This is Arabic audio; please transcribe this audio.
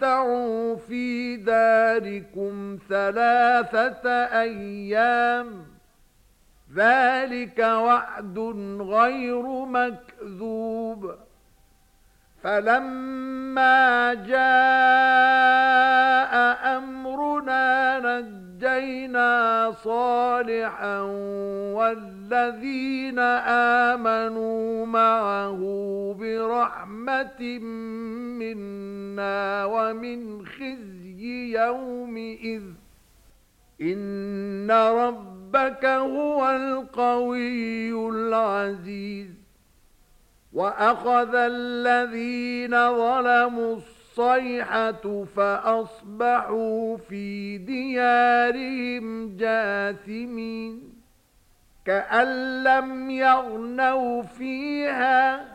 تَمَتَّعُوا فِي دَارِكُمْ ثَلَاثَةَ أَيَّامٍ ذَلِكَ وَعْدٌ غَيْرُ مَكْذُوبٍ فَلَمَّا جَاءَ أَمْرُنَا نَجَّيْنَا صَالِحًا وَالَّذِينَ آمَنُوا مَعَهُ بِرَحْمَةٍ مِنَّا الْحُسْنَى وَمِنْ خِزْيِ يَوْمِئِذٍ إِنَّ رَبَّكَ هُوَ الْقَوِيُّ الْعَزِيزُ وَأَخَذَ الَّذِينَ ظَلَمُوا الصَّيْحَةُ فَأَصْبَحُوا فِي دِيَارِهِمْ جَاثِمِينَ كَأَن لَّمْ يَغْنَوْا فِيهَا